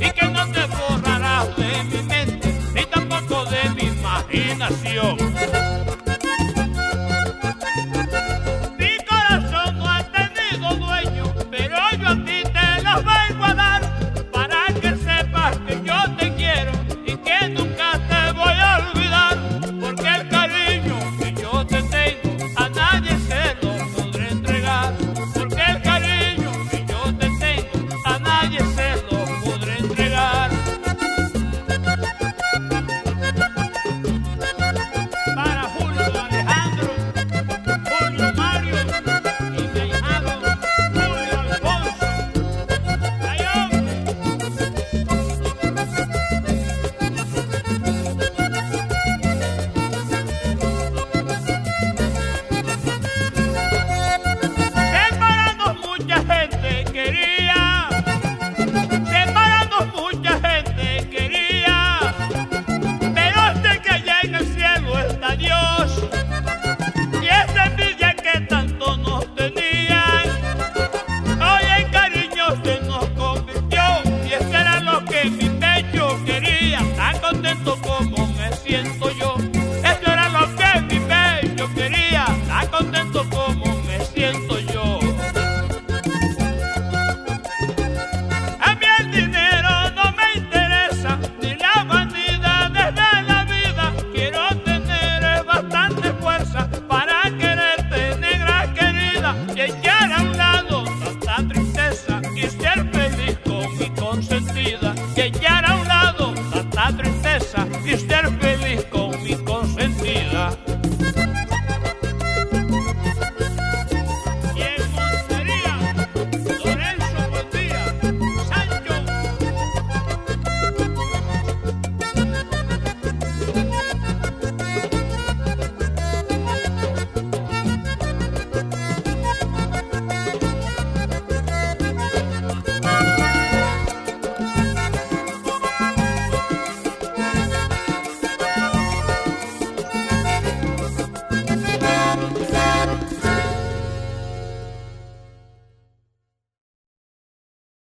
y que no te borrarás de mi mente ni tampoco de mi imaginación.